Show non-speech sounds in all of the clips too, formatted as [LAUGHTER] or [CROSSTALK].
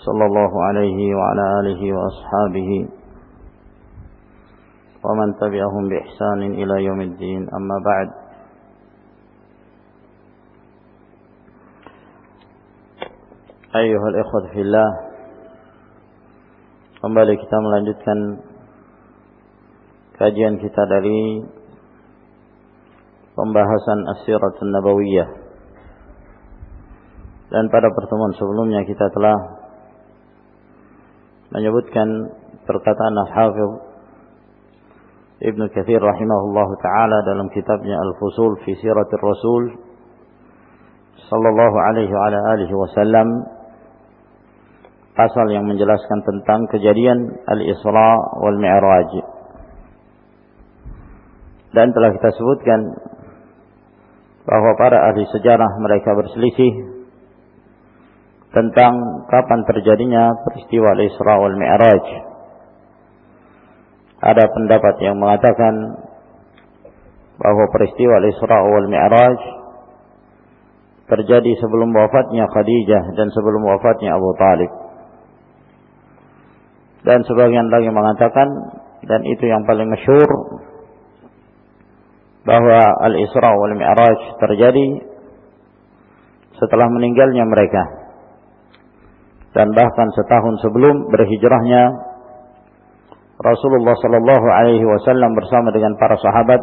صلى الله عليه وعلى آله وأصحابه ومن تبعهم بإحسان إلى يوم الدين أما بعد أيها الإخوة في الله Kembali kita melanjutkan kajian kita dari pembahasan As-Siratun Nabawiyah. Dan pada pertemuan sebelumnya kita telah menyebutkan perkataan Al-Hafidh Ibnu Katsir rahimahullah taala dalam kitabnya Al-Fusul fi Siratir Rasul sallallahu alaihi wa alihi wasallam pasal yang menjelaskan tentang kejadian Al-Isra wal Mi'raj. Dan telah kita sebutkan bahwa para ahli sejarah mereka berselisih tentang kapan terjadinya peristiwa Al-Isra wal Mi'raj. Ada pendapat yang mengatakan bahwa peristiwa Al-Isra wal Mi'raj terjadi sebelum wafatnya Khadijah dan sebelum wafatnya Abu Talib. Dan sebagian lagi mengatakan dan itu yang paling masyhur bahwa Al-Isra wal Mi'raj terjadi setelah meninggalnya mereka dan bahkan setahun sebelum berhijrahnya Rasulullah sallallahu alaihi wasallam bersama dengan para sahabat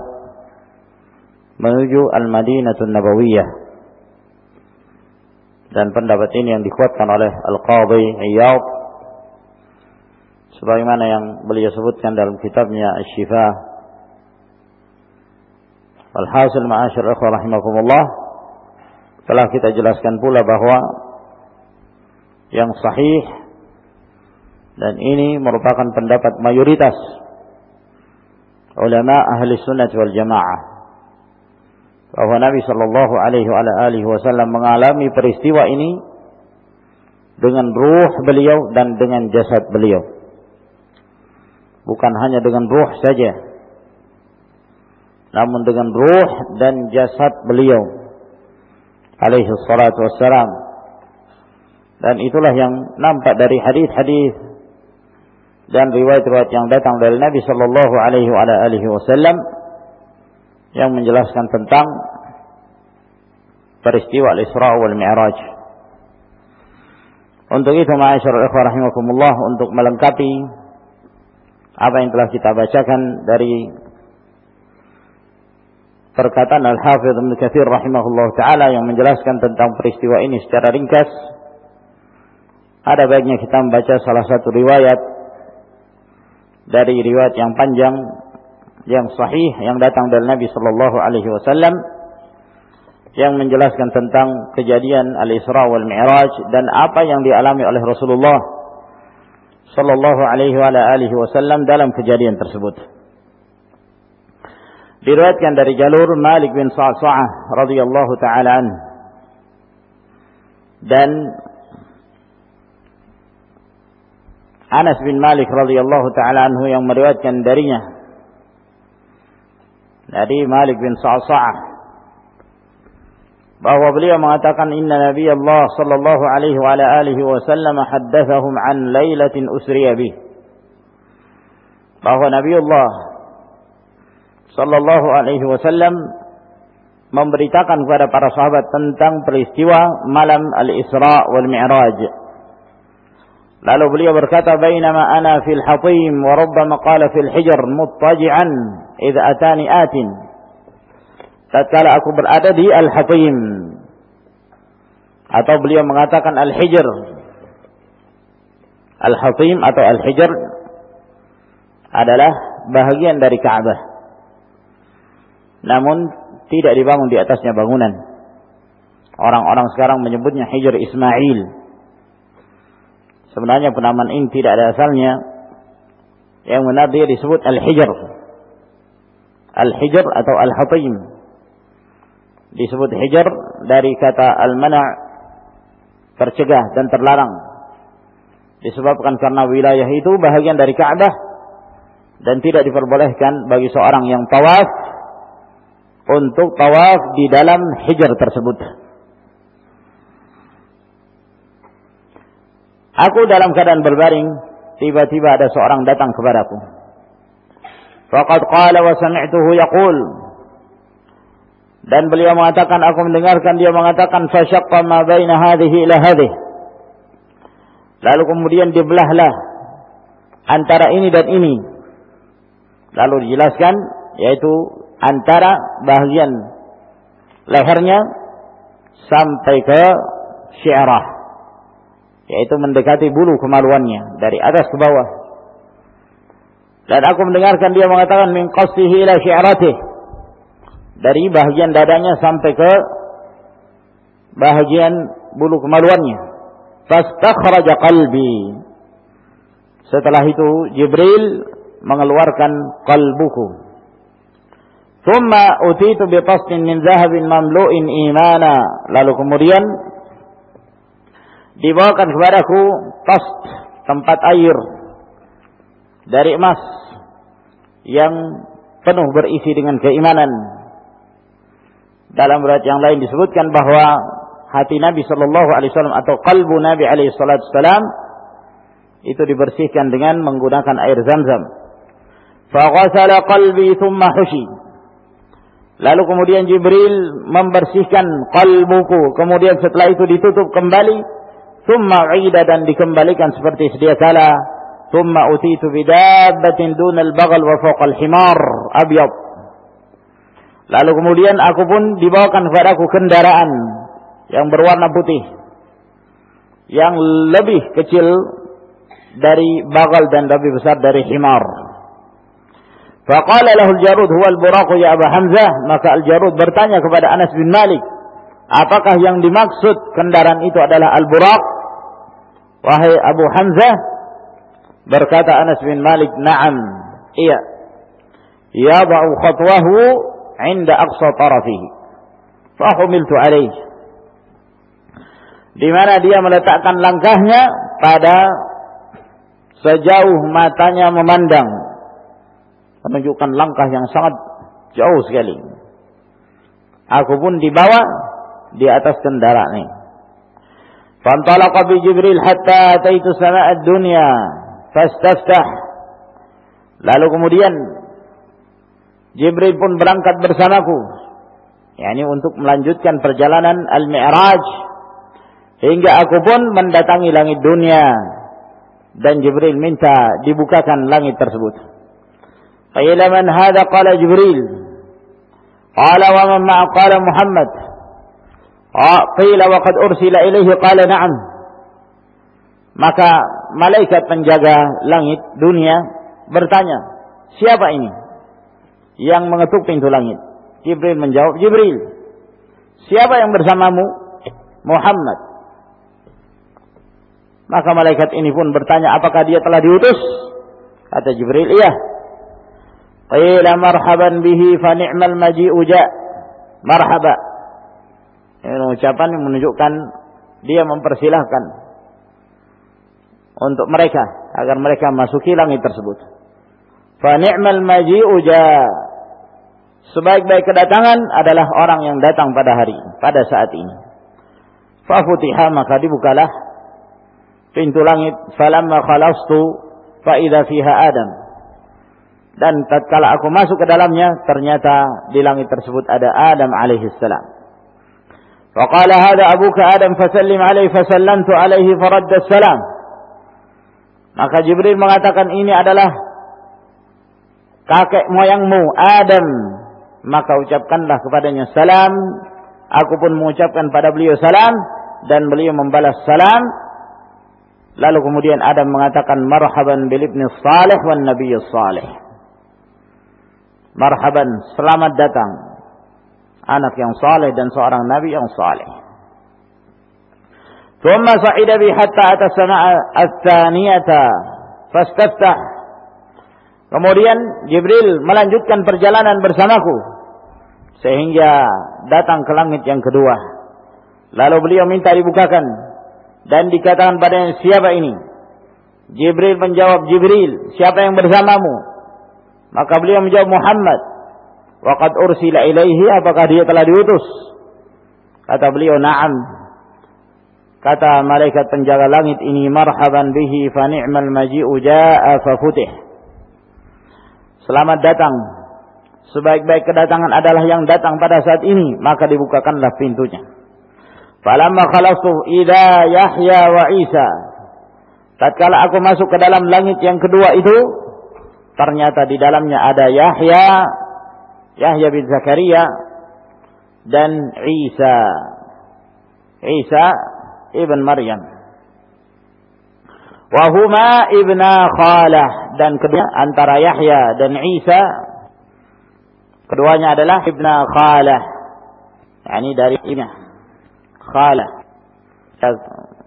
menuju Al-Madinatul Nabawiyah. Dan pendapat ini yang dikuatkan oleh Al-Qadhi Iyad sebagaimana yang beliau sebutkan dalam kitabnya Asy-Syifa. Al-hasil ma'asyir ikhwah rahimakumullah telah kita jelaskan pula bahwa yang sahih dan ini merupakan pendapat mayoritas ulama ahli sunnah wal jamaah. Bahwa Nabi Shallallahu Alaihi Wasallam mengalami peristiwa ini dengan ruh beliau dan dengan jasad beliau. Bukan hanya dengan ruh saja namun dengan ruh dan jasad beliau alaihi salatu wassalam dan itulah yang nampak dari hadis-hadis dan riwayat-riwayat yang datang dari Nabi Shallallahu Alaihi Wasallam yang menjelaskan tentang peristiwa Al-Isra wal Mi'raj. Untuk itu, ikhwah rahimakumullah, untuk melengkapi apa yang telah kita bacakan dari perkataan Al-Hafidh Ibn Kathir rahimahullah ta'ala yang menjelaskan tentang peristiwa ini secara ringkas, ada baiknya kita membaca salah satu riwayat dari riwayat yang panjang yang sahih yang datang dari Nabi sallallahu alaihi wasallam yang menjelaskan tentang kejadian Al-Isra wal Mi'raj dan apa yang dialami oleh Rasulullah sallallahu alaihi wasallam dalam kejadian tersebut. Diriwayatkan dari jalur Malik bin Sa'sa'ah radhiyallahu taala an dan Anas bin Malik radhiyallahu taala anhu yang meriwayatkan darinya. Dari Malik bin Sa'sa'ah bahwa beliau mengatakan inna Nabi Allah sallallahu alaihi wa alihi wasallam haddatsahum an lailatin usriya bih. Bahwa Nabi Allah sallallahu alaihi wasallam memberitakan kepada para sahabat tentang peristiwa malam Al-Isra wal Mi'raj Lalu beliau berkata, "Bainama ana fil hatim wa rabbama qala fil hijr muttaji'an idza atani atin." Tatkala aku berada di al-hatim atau beliau mengatakan al-hijr. Al-hatim atau al-hijr adalah bahagian dari Ka'bah. Namun tidak dibangun di atasnya bangunan. Orang-orang sekarang menyebutnya Hijr Ismail Sebenarnya penamaan ini tidak ada asalnya Yang benar dia disebut Al-Hijr. Al-Hijr atau Al-Hatim. Disebut Hijr dari kata Al-Mana' tercegah dan terlarang. Disebabkan karena wilayah itu bahagian dari Ka'bah dan tidak diperbolehkan bagi seorang yang tawaf untuk tawaf di dalam hijr tersebut. Aku dalam keadaan berbaring, tiba-tiba ada seorang datang kepadaku. Faqad qala wa sami'tuhu yaqul. Dan beliau mengatakan aku mendengarkan dia mengatakan fasyaqqa ma baina hadhihi ila hadhihi. Lalu kemudian dibelahlah antara ini dan ini. Lalu dijelaskan yaitu antara bagian lehernya sampai ke syiarah yaitu mendekati bulu kemaluannya dari atas ke bawah. Dan aku mendengarkan dia mengatakan min qasihi ila syi'ratih. Dari bahagian dadanya sampai ke bahagian bulu kemaluannya. Fastakhraja qalbi. Setelah itu Jibril mengeluarkan kalbuku. Thumma utitu bi tasnin min zahabin mamlu'in imana. Lalu kemudian dibawakan kepadaku tas tempat air dari emas yang penuh berisi dengan keimanan. Dalam berat yang lain disebutkan bahwa hati Nabi Shallallahu Alaihi Wasallam atau kalbu Nabi Alaihi Wasallam itu dibersihkan dengan menggunakan air zam-zam. Faghasala qalbi thumma hushi. Lalu kemudian Jibril membersihkan kalbuku. Kemudian setelah itu ditutup kembali Thumma uida dan dikembalikan seperti sedia kala. Thumma utitu bidabbatin dunal bagal wa fawqal himar abyad. Lalu kemudian aku pun dibawakan kepadaku kendaraan yang berwarna putih. Yang lebih kecil dari bagal dan lebih besar dari himar. Faqala lahu al-Jarud huwa al-buraq ya Abu Hamzah, maka al-Jarud bertanya kepada Anas bin Malik, apakah yang dimaksud kendaraan itu adalah al-buraq Wahai Abu Hamzah, berkata Anas bin Malik, "Na'am." Iya. Yada'u khatwahu 'inda aqsa tarafihi. Fahumiltu alaih. Di mana dia meletakkan langkahnya pada sejauh matanya memandang. Menunjukkan langkah yang sangat jauh sekali. Aku pun dibawa di atas kendaraan ini. فانطلق بجبريل حتى أتيت سماء الدنيا فاستفتح lalu kemudian Jibril pun berangkat bersamaku yakni untuk melanjutkan perjalanan Al-Mi'raj hingga aku pun mendatangi langit dunia dan Jibril minta dibukakan langit tersebut qila man hadha qala Jibril qala wa man ma'a qala Muhammad qila wa qad ursila ilaihi qala na'am. Maka malaikat penjaga langit dunia bertanya siapa ini yang mengetuk pintu langit? Jibril menjawab Jibril siapa yang bersamamu? Muhammad. Maka malaikat ini pun bertanya apakah dia telah diutus? Kata Jibril iya. Qila marhaban bihi fa ni'mal maji'u ja. Marhaba ini ucapan yang menunjukkan dia mempersilahkan untuk mereka agar mereka masuki langit tersebut. Fa ni'mal maji'u Sebaik-baik kedatangan adalah orang yang datang pada hari pada saat ini. Fa futiha maka dibukalah pintu langit falamma khalastu fa idza fiha Adam. Dan tatkala aku masuk ke dalamnya ternyata di langit tersebut ada Adam alaihi salam. فقال هذا أبوك آدم فسلم عليه فسلمت عليه فرد السلام maka Jibril mengatakan ini adalah kakek moyangmu Adam maka ucapkanlah kepadanya salam aku pun mengucapkan pada beliau salam dan beliau membalas salam lalu kemudian Adam mengatakan marhaban bil ibni salih wan nabiy salih marhaban selamat datang anak yang saleh dan seorang nabi yang saleh. ثم صعد بي حتى أتى السماء الثانية فاستفتح Kemudian Jibril melanjutkan perjalanan bersamaku sehingga datang ke langit yang kedua. Lalu beliau minta dibukakan dan dikatakan padanya siapa ini? Jibril menjawab Jibril, siapa yang bersamamu? Maka beliau menjawab Muhammad. Waqad ursila ilaihi apakah dia telah diutus? Kata beliau, "Na'am." Kata malaikat penjaga langit ini, "Marhaban bihi fa ni'mal maji'u jaa'a fa futih." Selamat datang. Sebaik-baik kedatangan adalah yang datang pada saat ini, maka dibukakanlah pintunya. Falamma khalastu idza Yahya wa Isa. Tatkala aku masuk ke dalam langit yang kedua itu, ternyata di dalamnya ada Yahya, Yahya bin Zakaria dan Isa. Isa ibn Maryam. Wahuma ibna Khalah dan kedua antara Yahya dan Isa keduanya adalah ibna Khalah. Yani dari ini Khalah.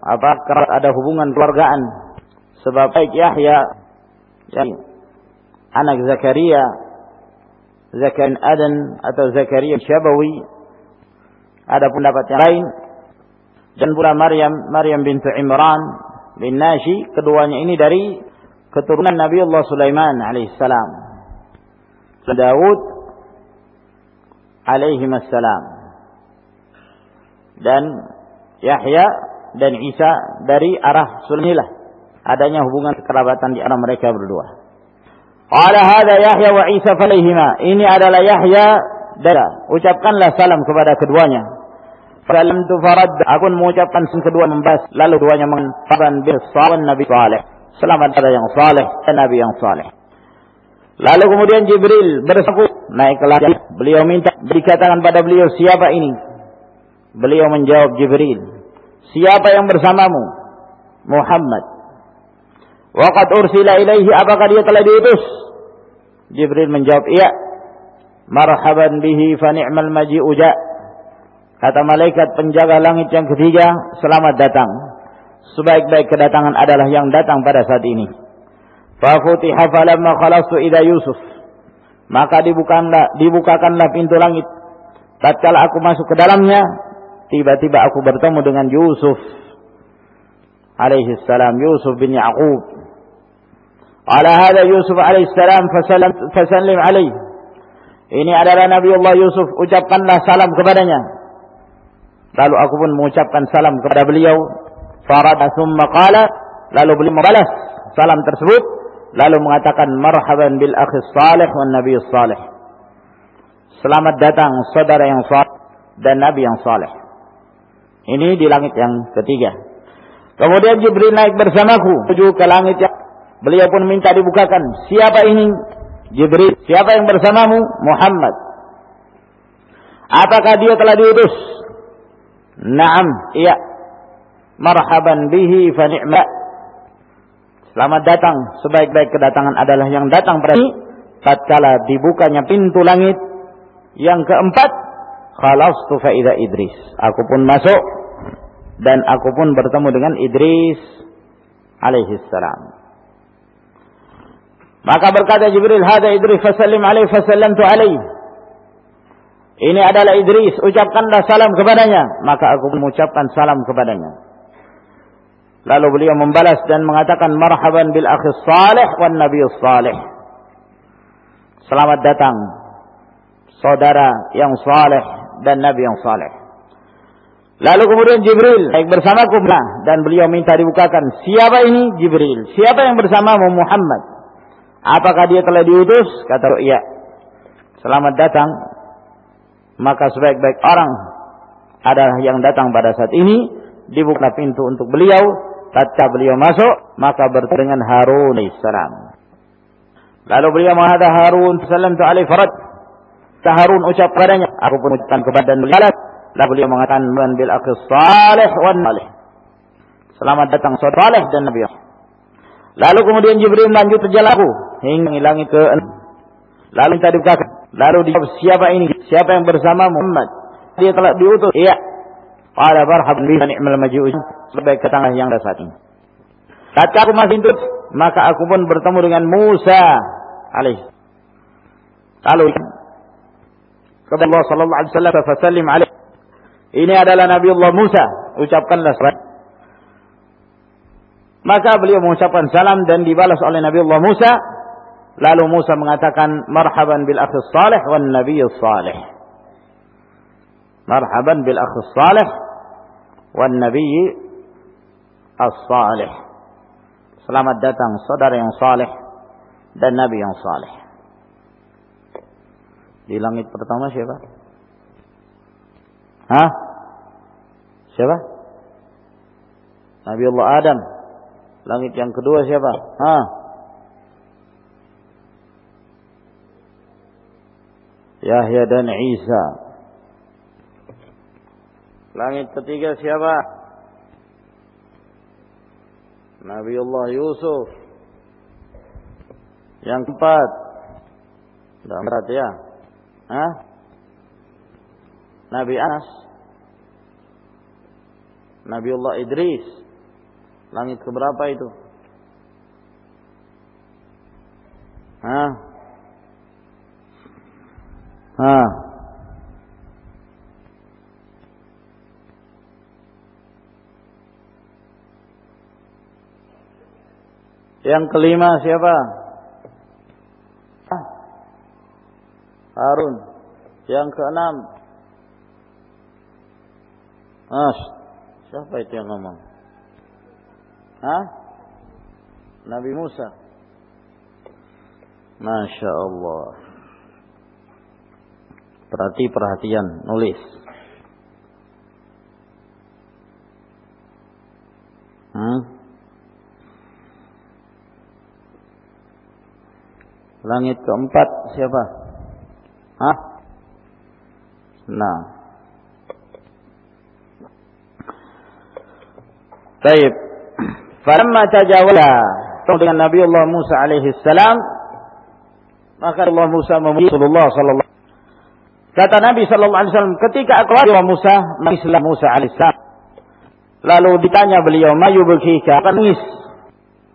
Apa kerat ada hubungan keluargaan sebab baik Yahya yani anak Zakaria Zakaria Adan atau Zakaria Syabawi. Ada pendapat yang lain. Dan pula Maryam Maryam bintu Imran bin Nashi. Keduanya ini dari keturunan Nabi Allah Sulaiman alaihissalam Daud alaihi salam. Dan Yahya dan Isa dari arah Sulaiman adanya hubungan kekerabatan di antara mereka berdua. Qala hadza Yahya wa Isa falaihima. Ini adalah Yahya dan ucapkanlah salam kepada keduanya. Salam tu farad. Aku mengucapkan kedua membahas. Lalu keduanya mengatakan sawan Nabi Saleh. Selamat pada yang saleh dan Nabi yang saleh. Lalu kemudian Jibril bersaku naik ke langit. Beliau minta dikatakan pada beliau siapa ini? Beliau menjawab Jibril. Siapa yang bersamamu? Muhammad. Waqad ursila ilaihi apakah dia telah diutus? Jibril menjawab, "Iya." Marhaban bihi fa ni'mal maji'u ja'. Kata malaikat penjaga langit yang ketiga, selamat datang. Sebaik-baik kedatangan adalah yang datang pada saat ini. Fafutiha falamma khalastu ida Yusuf. Maka dibukakanlah, dibukakanlah pintu langit. Tatkala aku masuk ke dalamnya, tiba-tiba aku bertemu dengan Yusuf alaihi salam, Yusuf bin Ya'qub. Ala hadha Yusuf alaihi salam fasallim fasallim alaihi. Ini adalah Nabi Allah Yusuf, ucapkanlah salam kepadanya. Lalu aku pun mengucapkan salam kepada beliau. Farada thumma qala. Lalu beliau membalas salam tersebut. Lalu mengatakan marhaban bil akhi salih wa nabi salih. Selamat datang saudara yang saleh dan nabi yang saleh. Ini di langit yang ketiga. Kemudian Jibril naik bersamaku menuju ke langit yang beliau pun minta dibukakan. Siapa ini? Jibril. Siapa yang bersamamu? Muhammad. Apakah dia telah diutus? Naam, iya. Marhaban bihi fa ni'ma. Selamat datang. Sebaik-baik kedatangan adalah yang datang pada. Tatkala dibukanya pintu langit. Yang keempat. Khalastu fa'idha Idris. Aku pun masuk. Dan aku pun bertemu dengan Idris. Alaihissalam. Maka berkata Jibril. Hada Idris fasallim alaih fasallamtu alaih. Ini adalah Idris, ucapkanlah salam kepadanya. Maka aku mengucapkan salam kepadanya. Lalu beliau membalas dan mengatakan marhaban bil akhi salih wan nabi salih. Selamat datang saudara yang saleh dan nabi yang saleh. Lalu kemudian Jibril naik bersamaku dan beliau minta dibukakan. Siapa ini? Jibril. Siapa yang bersamamu? Muhammad. Apakah dia telah diutus? Kata iya. Selamat datang maka sebaik-baik orang adalah yang datang pada saat ini dibuka pintu untuk beliau tatkala beliau masuk maka bertemu dengan Harun alaihissalam lalu beliau menghadap Harun sallam tu alaihi farad Harun ucap padanya aku pun ucapkan kepada beliau lalu beliau mengatakan man bil akhir salih wan salih selamat datang saudara dan nabi lalu kemudian Jibril lanjut perjalananku hingga langit ke lalu minta dibukakan Lalu dijawab siapa ini? Siapa yang bersama Muhammad? Dia telah diutus. Iya. Qala barhaban bi ni'mal maji'un. Sebaik ketangah yang ada saat ini. Ketika aku masih hidup, maka aku pun bertemu dengan Musa alaihi. Lalu kepada Allah sallallahu alaihi wasallam fasallim alaihi. Ini adalah Nabi Allah Musa, ucapkanlah salam. Maka beliau mengucapkan salam dan dibalas oleh Nabi Allah Musa. Lalu Musa mengatakan marhaban bil akhi salih wan nabiy salih. Marhaban bil akhi salih wan nabiy as-salih. Selamat datang saudara yang saleh dan nabi yang saleh. Di langit pertama siapa? Hah? Siapa? Nabi Allah Adam. Langit yang kedua siapa? Hah? Yahya dan Isa. Langit ketiga siapa? Nabi Allah Yusuf. Yang keempat. Keempat ya. Hah? Nabi Anas. Nabi Allah Idris. Langit keberapa itu? Hah? Hah? Yang kelima siapa? Harun. Yang keenam. Mas, siapa itu yang ngomong? Hah? Nabi Musa. Masya Allah. Perhati perhatian, nulis. Hmm? Langit keempat siapa? Hah? Nah. Baik. Falamma tajawala dengan Nabi Allah Musa alaihi salam maka Allah Musa memuji Rasulullah sallallahu Kata Nabi sallallahu alaihi wasallam ketika aku wa Musa Islam Musa alaihi salam. Lalu ditanya beliau mayubkika nangis.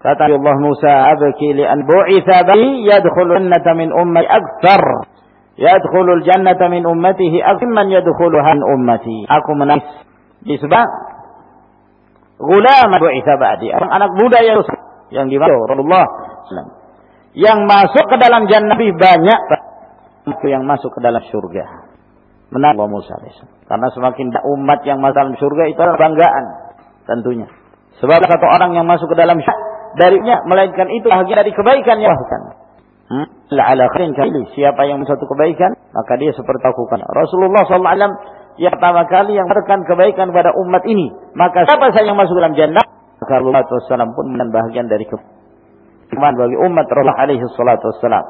Kata Allah Musa abki li an bu'itha bi yadkhulu jannata min ummati akthar. Yadkhulul jannata min ummatihi akman yadkhuluha min ummati. Aku menangis. Disebab gulam bu'itha ba'di. Anak muda yang yang dimaksud Rasulullah yang masuk ke dalam jannah lebih banyak yang masuk ke dalam surga. Menang Allah Musa Karena semakin umat yang masuk dalam surga itu adalah banggaan tentunya. Sebab satu orang yang masuk ke dalam syurga darinya melainkan itu bahagia dari kebaikan yang bahkan. Hmm? Siapa yang satu kebaikan, maka dia seperti lakukan. Rasulullah SAW yang pertama kali yang memberikan kebaikan kepada umat ini. Maka siapa saja yang masuk dalam jannah, maka Rasulullah pun menjadi bahagian dari kebaikan bagi umat Rasulullah alaihi salatu wassalam.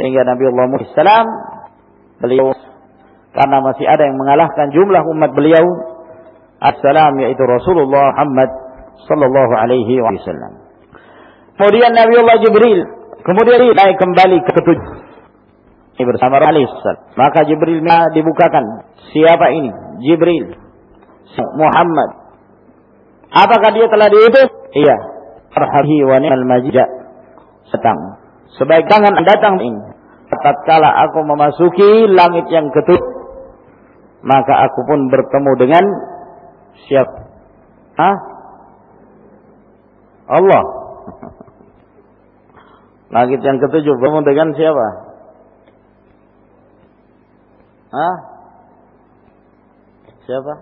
Sehingga Nabi Allah Muhammad SAW, beliau karena masih ada yang mengalahkan jumlah umat beliau, Assalam yaitu Rasulullah Muhammad sallallahu alaihi wasallam. Kemudian Nabi Allah Jibril Kemudian naik kembali ke ketujuh. Ini bersama Ali Maka Jibril dibukakan. Siapa ini? Jibril. Muhammad. Apakah dia telah diutus? Iya. Arhabi wa ni'mal. Setang. Sebaik tangan datang ini. Tatkala aku memasuki langit yang ketujuh. Maka aku pun bertemu dengan siapa? Hah? Allah. [LAUGHS] Langit yang ketujuh bertemu dengan siapa? Hah? Siapa?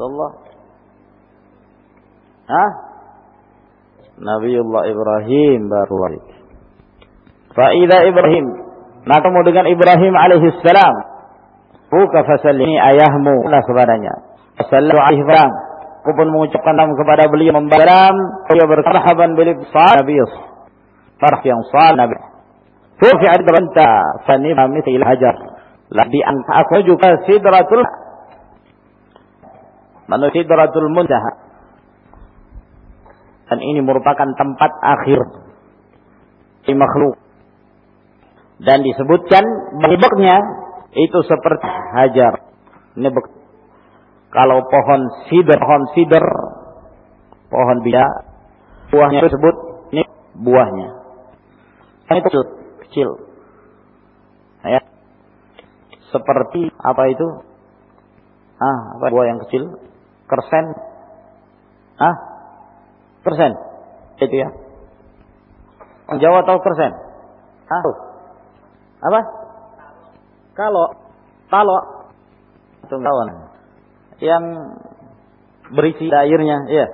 Allah. Hah? Nabiullah Ibrahim baru. Fa'idha Ibrahim. Nah ketemu dengan Ibrahim alaihissalam. Buka fasalini ayahmu. Nah kepadanya. Fasallu alaihi Aku pun mengucapkan nama kepada beliau membalam. Beliau bermarhaban bil ibsar Nabi Farh yang sal Nabi. Rufi'at ranta fanima mithil hajar. Lebih angka aku juga sidratul Manu sidratul muntaha. Dan ini merupakan tempat akhir di makhluk. Dan disebutkan bentuknya itu seperti hajar. Ini kalau pohon sider, pohon sider, pohon bida, buahnya disebut ini buahnya. Itu kecil, kecil. Ya. Seperti apa itu? Ah, apa buah yang kecil? Kersen. Ah? Kersen. Itu ya. Jawa tahu kersen? Ah. Apa? Kalau kalau tahun yang berisi airnya, iya.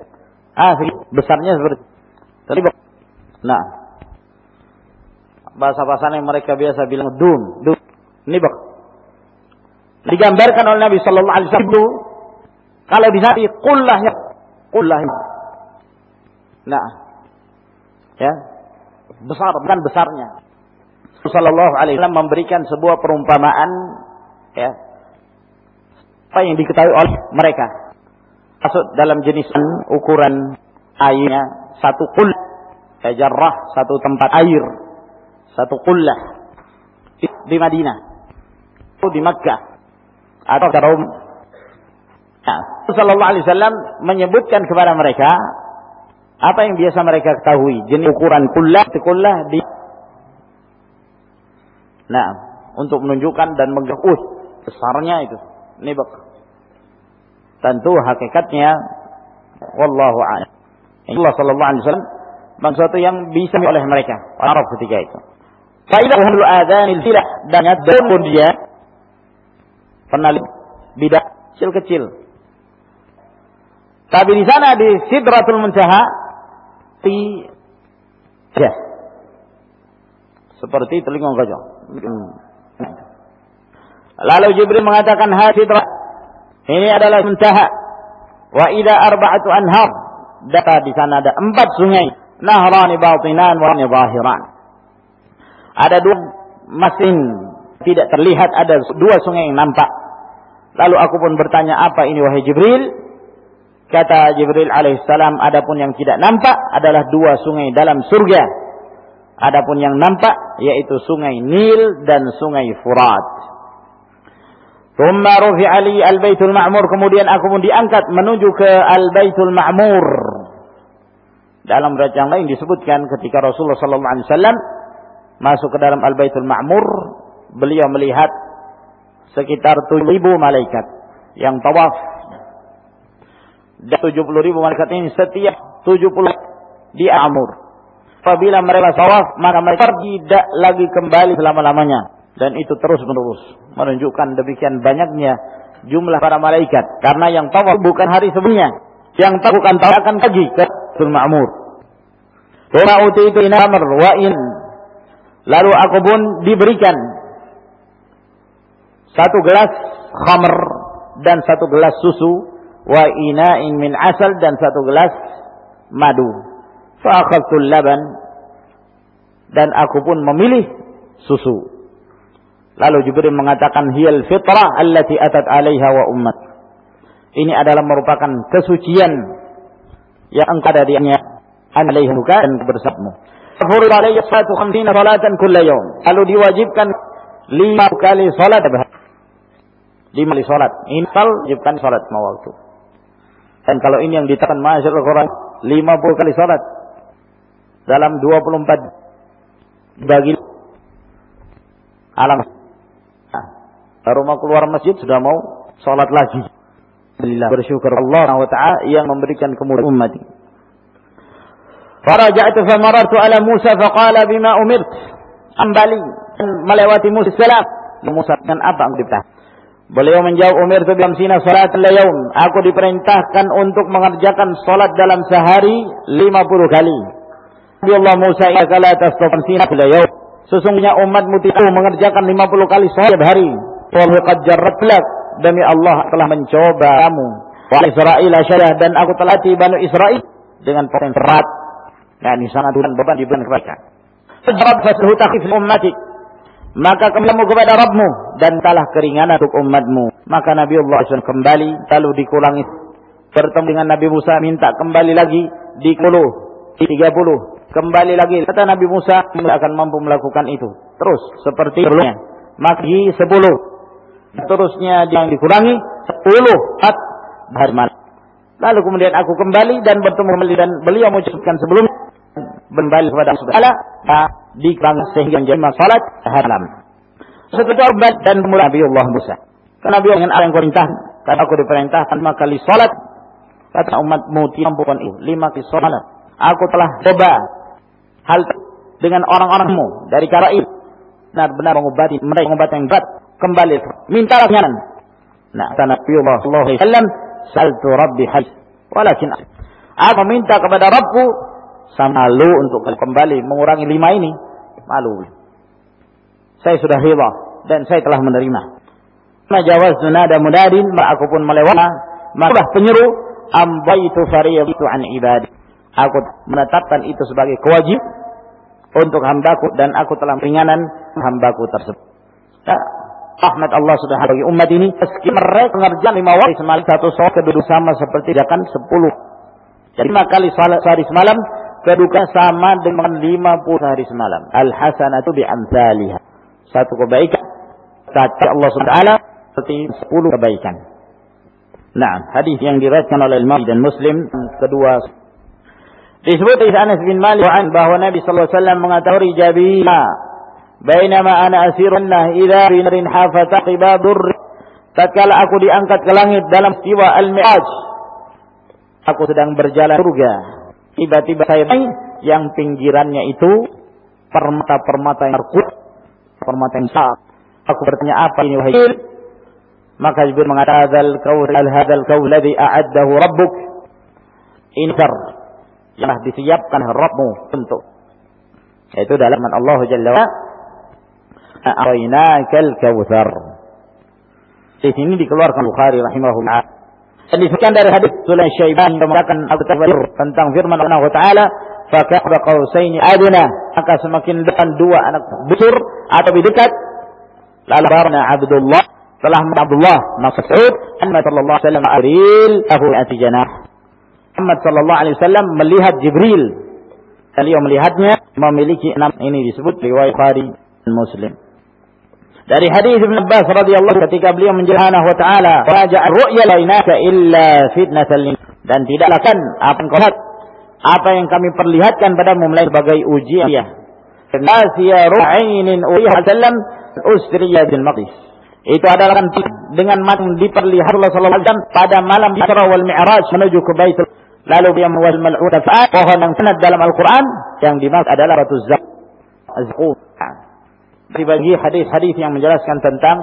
Ah, besarnya seperti tadi. Nah, bahasa bahasanya mereka biasa bilang dun, dun. Ini bak. Digambarkan oleh Nabi Sallallahu Alaihi Wasallam kalau Nabi kullah ya kullah. Nah, ya besar bukan besarnya. Sallallahu Alaihi Wasallam memberikan sebuah perumpamaan ya apa yang diketahui oleh mereka masuk dalam jenis ukuran airnya satu kul ya jarrah satu tempat air satu kullah di Madinah. Atau di Makkah. Atau di Rom nah, Sallallahu Alaihi Wasallam menyebutkan kepada mereka apa yang biasa mereka ketahui. Jenis ukuran kullah itu kullah di nah untuk menunjukkan dan menggahus besarnya itu. Nibak tentu hakikatnya wallahu a'lam. Allah sallallahu alaihi wasallam sesuatu yang bisa oleh mereka. Arab ketika itu Fa'idah adhanil filah dan pun dia pernah bidah kecil-kecil. Tapi di sana di Sidratul Muntaha di ya. Seperti telinga gajah. Lalu Jibril mengatakan hasidrah ini adalah muntaha. Wa ida arba'atu anhar. Data di sana ada empat sungai. Nahrani batinan wa zahiran. Ada dua mesin tidak terlihat ada dua sungai yang nampak. Lalu aku pun bertanya apa ini wahai Jibril? Kata Jibril alaihissalam adapun yang tidak nampak adalah dua sungai dalam surga. Adapun yang nampak yaitu sungai Nil dan sungai Furat. Thumma rufi'a al-baitul ma'mur. Kemudian aku pun diangkat menuju ke al-baitul ma'mur. Dalam riwayat yang lain disebutkan ketika Rasulullah sallallahu alaihi wasallam masuk ke dalam al-baitul ma'mur, beliau melihat sekitar 7000 malaikat yang tawaf. Dan 70 ribu malaikat ini setiap 70 di Amur. Apabila mereka tawaf, maka mereka tidak lagi kembali selama-lamanya dan itu terus menerus menunjukkan demikian banyaknya jumlah para malaikat karena yang tawaf bukan hari sebelumnya yang tawaf bukan tawaf akan pergi ke Ma'mur Wa utitu namr wa in lalu aku pun diberikan satu gelas khamr dan satu gelas susu wa ina'in min asal dan satu gelas madu fa laban dan aku pun memilih susu Lalu Jibril mengatakan hiyal fitrah allati atat alaiha wa ummat. Ini adalah merupakan kesucian yang engkau ada dianya alaihi dan bersabmu. Furud alaihi salatu khamsina salatan kulla yawm. Lalu diwajibkan lima kali salat lima kali salat. Ini sal wajibkan salat lima waktu. Dan kalau ini yang ditekan masyarakat Quran lima puluh kali salat dalam dua puluh empat bagi alam Baru mau keluar masjid sudah mau sholat lagi. Alhamdulillah bersyukur Allah ta'ala yang memberikan kemudahan umat ini. Faraja'tu famarartu ala Musa faqala bima umirt. Kembali melewati Musa salam. Musa dengan apa yang diperintah? Beliau menjawab Umir tu dalam sina salat layum. Aku diperintahkan untuk mengerjakan salat dalam sehari 50 kali. Nabi Allah Musa ya kala tastafan sina layum. Sesungguhnya umatmu tidak mengerjakan 50 kali salat hari. Wallahu qad jarratlak demi Allah telah mencoba kamu. Wa Israel syarah dan aku telah latih Bani Israel dengan yang berat. Nah, ini sangat beban beban diberikan mereka. Rabb fasluhu takhif ummatik. Maka kembali kepada Rabbmu dan talah keringanan untuk umatmu. Maka Nabi Allah SAW kembali lalu dikurangi. Bertemu dengan Nabi Musa minta kembali lagi di 10, di 30. Kembali lagi. Kata Nabi Musa tidak akan mampu melakukan itu. Terus seperti sebelumnya. Maka di 10 Seterusnya yang dikurangi 10 hat. Lalu kemudian aku kembali dan bertemu kembali dan beliau mengucapkan sebelum kembali kepada Allah Subhanahu wa di sehingga menjadi salat malam. Setelah obat dan mulai Nabi Allah Musa. Karena Nabi dengan yang perintah, kata aku diperintahkan lima kali salat. Kata umatmu tidak bukan itu lima kali salat. Aku telah coba hal dengan orang-orangmu dari Karaib. Benar-benar mengobati mereka mengobati yang berat kembali mintalah kenyamanan. Nah, kata Nabi Allah sallallahu alaihi wasallam, "Saltu Rabbi hajj." Walakin aku minta kepada Rabbku sama malu untuk kembali mengurangi lima ini. Malu. Saya sudah riba dan saya telah menerima. Majawaz nada munadin, aku pun melewati maka penyeru ambaitu fariyatu an ibadi. Aku menetapkan itu sebagai kewajib untuk hambaku dan aku telah ringanan hambaku tersebut. Nah, rahmat Allah sudah bagi umat ini meski mereka mengerjakan lima waktu semalam satu sholat keduduk sama seperti kan sepuluh jadi lima kali salat sehari semalam kedudukan sama dengan lima puluh hari semalam. Al hasanatu bi amsalihah satu kebaikan. Kata Allah Subhanahu seperti sepuluh kebaikan. Nah hadis yang diriwayatkan oleh Imam dan Muslim kedua. Disebut dari Anas bin Malik bahwa Nabi sallallahu alaihi wasallam mengatakan Jabir Bainama ana asirunna idza fi narin hafata qibadur tatkala aku diangkat ke langit dalam siwa al-mi'raj aku sedang berjalan surga tiba-tiba saya yang pinggirannya itu permata-permata yang terkuat permata yang besar aku bertanya apa ini wahai maka Jibril mengatakan hadzal qaul hadzal qaul ladzi a'addahu rabbuk. Ini yang disiapkan Rabbmu untuk. Yaitu dalam Allah Jalla wa a'tainakal kautsar. Di sini dikeluarkan Bukhari rahimahullah. Dan disebutkan dari hadis Sulaiman Syaiban mengatakan Abu Tafsir tentang firman Allah Taala, "Faka'ba qausaini aduna." Maka semakin depan dua anak busur atau lebih dekat. Lalu barna Abdullah telah Abdullah Mas'ud Muhammad sallallahu alaihi wasallam Jibril Abu Atijanah. Muhammad sallallahu alaihi wasallam melihat Jibril. Beliau melihatnya memiliki enam ini disebut riwayat Bukhari Muslim. Dari hadis Ibn Abbas radhiyallahu ketika beliau menjelaskan wa taala, "Raja ru'ya lainaka illa fitnatan dan tidaklah kan apa yang kau apa yang kami perlihatkan padamu mulai sebagai ujian ya. Nasiya ru'ainin uliha sallam usriya bil maqdis. Itu adalah kan dengan matang diperlihat Allah sallallahu alaihi wasallam pada malam Isra wal Mi'raj menuju ke Baitul Lalu dia mewal mal'una fa'at pohon yang sanad dalam Al-Quran yang dimaksud adalah batu zakum dibagi hadis-hadis yang menjelaskan tentang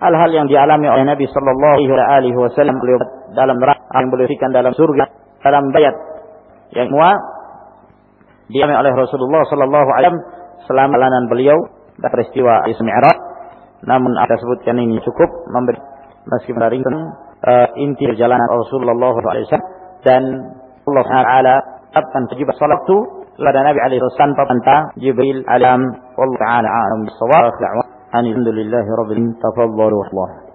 hal-hal yang dialami oleh Nabi Sallallahu Alaihi Wasallam beliau dalam neraka yang beliau berikan dalam surga dalam bayat yang semua dialami oleh Rasulullah Sallallahu Alaihi Wasallam selama perjalanan beliau dan peristiwa Isra. Namun ada sebutkan ini cukup memberi meski menaringkan uh, inti perjalanan Rasulullah SAW dan Allah Taala akan terjebak salat itu kepada Nabi alaihi wasallam tentang Jibril alam والله تعالى عالم بالصواب. أن الحمد لله رب العالمين. تفضلوا. الله